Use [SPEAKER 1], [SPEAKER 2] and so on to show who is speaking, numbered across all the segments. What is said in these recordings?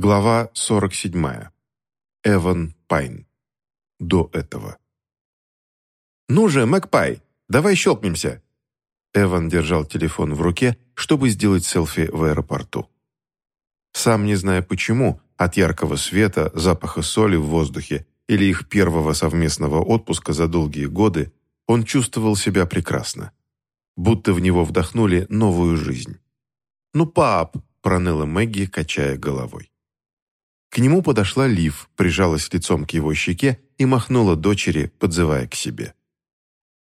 [SPEAKER 1] Глава 47. Эван Пайн. До этого.
[SPEAKER 2] «Ну же, Макпай, давай щелкнемся!»
[SPEAKER 1] Эван держал телефон в руке, чтобы сделать селфи в аэропорту. Сам не зная почему, от яркого света, запаха соли в воздухе или их первого совместного отпуска за долгие годы, он чувствовал себя прекрасно. Будто в него вдохнули новую жизнь. «Ну, пап!» – проныла Мэгги, качая головой. К нему подошла Лив, прижалась лицом к его щеке и махнула дочери, подзывая к себе.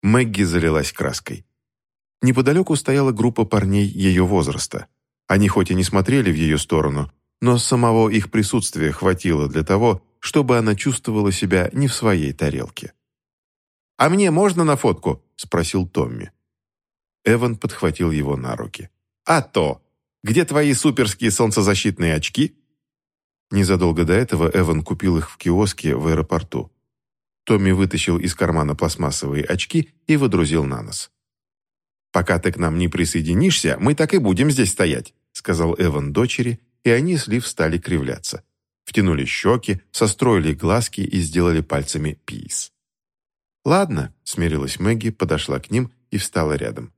[SPEAKER 1] Мэгги залилась краской. Неподалеку стояла группа парней ее возраста. Они хоть и не смотрели в ее сторону, но самого их присутствия хватило для того, чтобы она чувствовала себя не в своей тарелке.
[SPEAKER 2] «А мне можно на фотку?» – спросил Томми.
[SPEAKER 1] Эван подхватил его на руки.
[SPEAKER 2] «А то! Где твои суперские солнцезащитные очки?»
[SPEAKER 1] Незадолго до этого Эван купил их в киоске в аэропорту. Томми вытащил из кармана пластмассовые очки и выдрузил на нос.
[SPEAKER 2] «Пока ты к нам не присоединишься, мы так и будем здесь стоять», сказал Эван дочери, и они с Лив стали кривляться. Втянули щеки, состроили глазки и сделали пальцами пис.
[SPEAKER 1] «Ладно», — смирилась Мэгги, подошла к ним и встала рядом.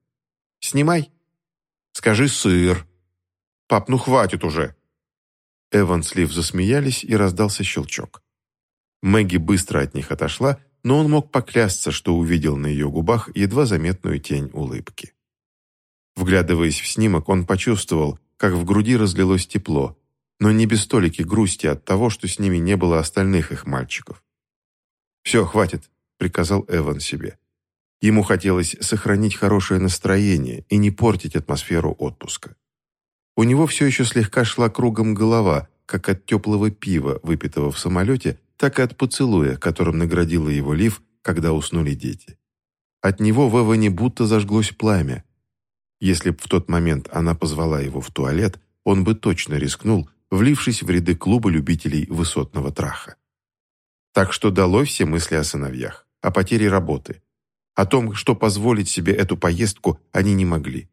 [SPEAKER 2] «Снимай». «Скажи сыр». «Пап, ну хватит уже»,
[SPEAKER 1] Эван с Лив засмеялись, и раздался щелчок. Мэгги быстро от них отошла, но он мог поклясться, что увидел на ее губах едва заметную тень улыбки. Вглядываясь в снимок, он почувствовал, как в груди разлилось тепло, но не без столики грусти от того, что с ними не было остальных их мальчиков. «Все, хватит», — приказал Эван себе. Ему хотелось сохранить хорошее настроение и не портить атмосферу отпуска. У него все еще слегка шла кругом голова, как от теплого пива, выпитого в самолете, так и от поцелуя, которым наградила его Лив, когда уснули дети. От него в Эване будто зажглось пламя. Если б в тот момент она позвала его в туалет, он бы точно рискнул, влившись в ряды клуба любителей высотного траха. Так что долой все мысли о сыновьях, о потере работы. О том, что позволить себе эту поездку они не могли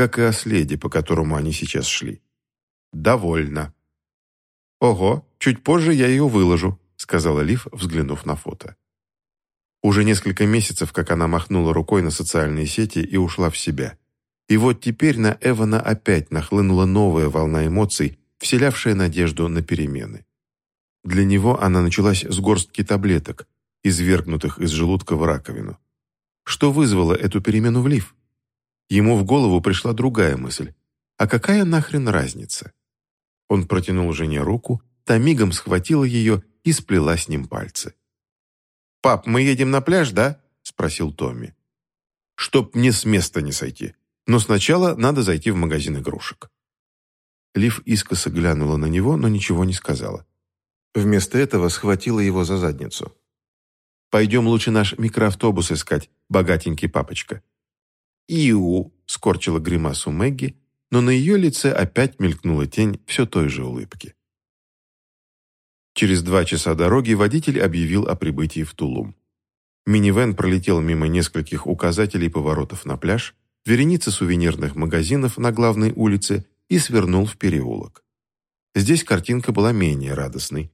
[SPEAKER 1] как и о следе, по которому они сейчас шли. «Довольно». «Ого, чуть позже я ее выложу», сказала Лив, взглянув на фото. Уже несколько месяцев, как она махнула рукой на социальные сети и ушла в себя. И вот теперь на Эвана опять нахлынула новая волна эмоций, вселявшая надежду на перемены. Для него она началась с горстки таблеток, извергнутых из желудка в раковину. Что вызвало эту перемену в Лив? Ему в голову пришла другая мысль. А какая нахрен разница? Он протянул жене руку, та мигом схватила ее и сплела с ним пальцы.
[SPEAKER 2] «Пап, мы едем на пляж, да?» – спросил Томми.
[SPEAKER 1] «Чтоб мне с места не сойти. Но сначала надо зайти в магазин игрушек». Лив искоса глянула на него, но ничего не сказала. Вместо этого схватила его за задницу. «Пойдем лучше наш микроавтобус искать, богатенький папочка.
[SPEAKER 2] «Иу!»
[SPEAKER 1] — скорчила гримасу Мэгги, но на ее лице опять мелькнула тень все той же улыбки. Через два часа дороги водитель объявил о прибытии в Тулум. Минивэн пролетел мимо нескольких указателей поворотов на пляж, вереницы сувенирных магазинов на главной улице и свернул в переулок. Здесь картинка была менее радостной.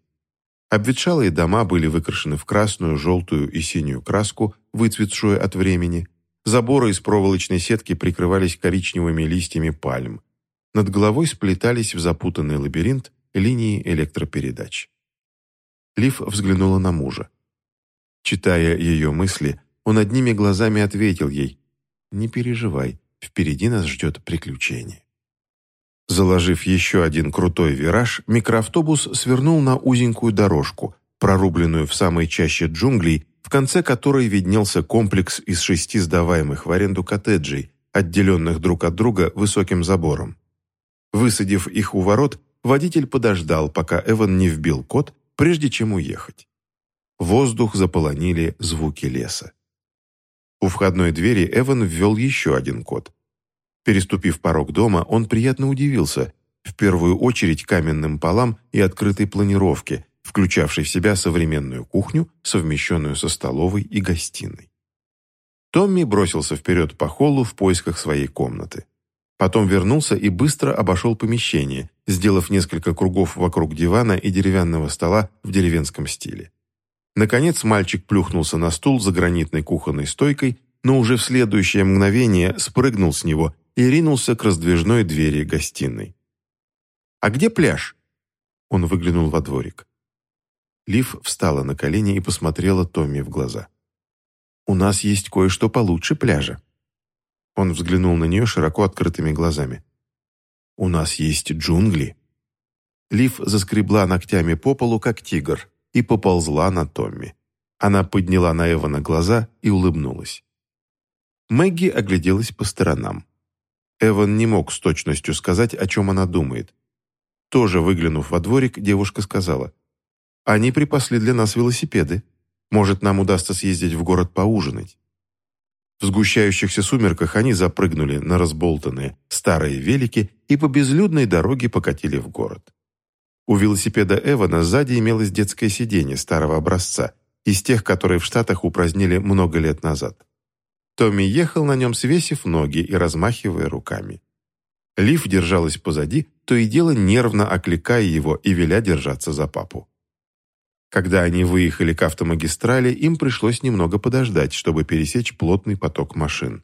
[SPEAKER 1] Обветшалые дома были выкрашены в красную, желтую и синюю краску, выцветшую от времени, Заборы из проволочной сетки прикрывались коричневыми листьями пальм. Над головой сплетались в запутанный лабиринт линии электропередач. Лив взглянула на мужа. Читая ее мысли, он одними глазами ответил ей «Не переживай, впереди нас ждет приключение». Заложив еще один крутой вираж, микроавтобус свернул на узенькую дорожку, прорубленную в самой чаще джунглей в конце которой виднелся комплекс из шести сдаваемых в аренду коттеджей, отделенных друг от друга высоким забором. Высадив их у ворот, водитель подождал, пока Эван не вбил код, прежде чем уехать. Воздух заполонили звуки леса. У входной двери Эван ввел еще один код. Переступив порог дома, он приятно удивился, в первую очередь каменным полам и открытой планировке, включавший в себя современную кухню, совмещенную со столовой и гостиной. Томми бросился вперед по холлу в поисках своей комнаты. Потом вернулся и быстро обошел помещение, сделав несколько кругов вокруг дивана и деревянного стола в деревенском стиле. Наконец мальчик плюхнулся на стул за гранитной кухонной стойкой, но уже в следующее мгновение спрыгнул с него и ринулся к раздвижной двери гостиной. «А где пляж?» Он выглянул во дворик. Лив встала на колени и посмотрела Томми в глаза. «У нас есть кое-что получше пляжа». Он взглянул на нее широко открытыми глазами. «У нас есть джунгли». Лив заскребла ногтями по полу, как тигр, и поползла на Томми. Она подняла на Эвана глаза и улыбнулась. Мэгги огляделась по сторонам. Эван не мог с точностью сказать, о чем она думает. Тоже выглянув во дворик, девушка сказала, «Они припасли для нас велосипеды. Может, нам удастся съездить в город поужинать». В сгущающихся сумерках они запрыгнули на разболтанные старые велики и по безлюдной дороге покатили в город. У велосипеда Эвана сзади имелось детское сиденье старого образца, из тех, которые в Штатах упразднили много лет назад. Томми ехал на нем, свесив ноги и размахивая руками. Лив держалась позади, то и дело нервно окликая его и веля держаться за папу. Когда они выехали к автомагистрали, им пришлось немного подождать, чтобы пересечь плотный поток машин.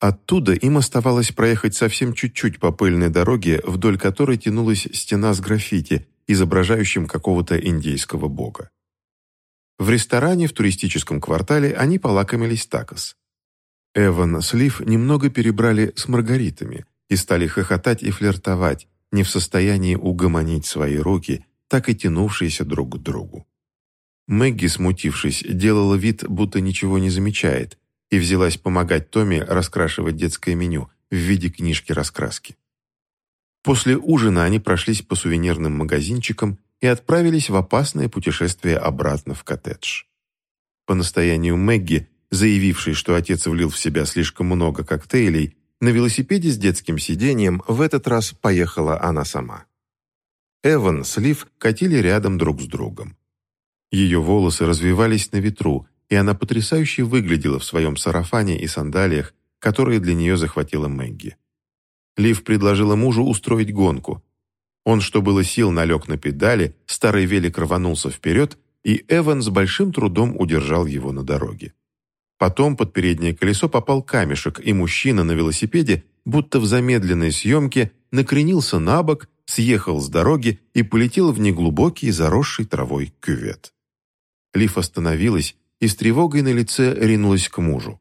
[SPEAKER 1] Оттуда им оставалось проехать совсем чуть-чуть по пыльной дороге, вдоль которой тянулась стена с граффити, изображающим какого-то индейского бога. В ресторане в туристическом квартале они полакомились такос. Эван с Лив немного перебрали с маргаритами и стали хохотать и флиртовать, не в состоянии угомонить свои руки, так и тянувшиеся друг к другу. Мэгги, смутившись, делала вид, будто ничего не замечает, и взялась помогать Томми раскрашивать детское меню в виде книжки-раскраски. После ужина они прошлись по сувенирным магазинчикам и отправились в опасное путешествие обратно в коттедж. По настоянию Мэгги, заявившей, что отец влил в себя слишком много коктейлей, на велосипеде с детским сиденьем в этот раз поехала она сама. Эван с Лив катили рядом друг с другом. Ее волосы развивались на ветру, и она потрясающе выглядела в своем сарафане и сандалиях, которые для нее захватила Мэгги. Лив предложила мужу устроить гонку. Он, что было сил, налег на педали, старый велик рванулся вперед, и Эван с большим трудом удержал его на дороге. Потом под переднее колесо попал камешек, и мужчина на велосипеде, будто в замедленной съемке, накренился на бок, съехал с дороги и полетел в неглубокий, заросший травой кювет. Лив остановилась и с тревогой на лице ринулась к мужу.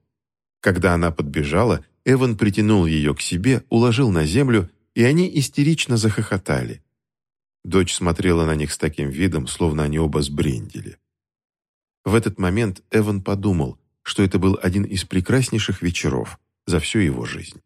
[SPEAKER 1] Когда она подбежала, Эван притянул ее к себе, уложил на землю, и они истерично захохотали. Дочь смотрела на них с таким видом, словно они оба сбрендили. В этот момент Эван подумал, что это был один из прекраснейших вечеров за всю его жизнь.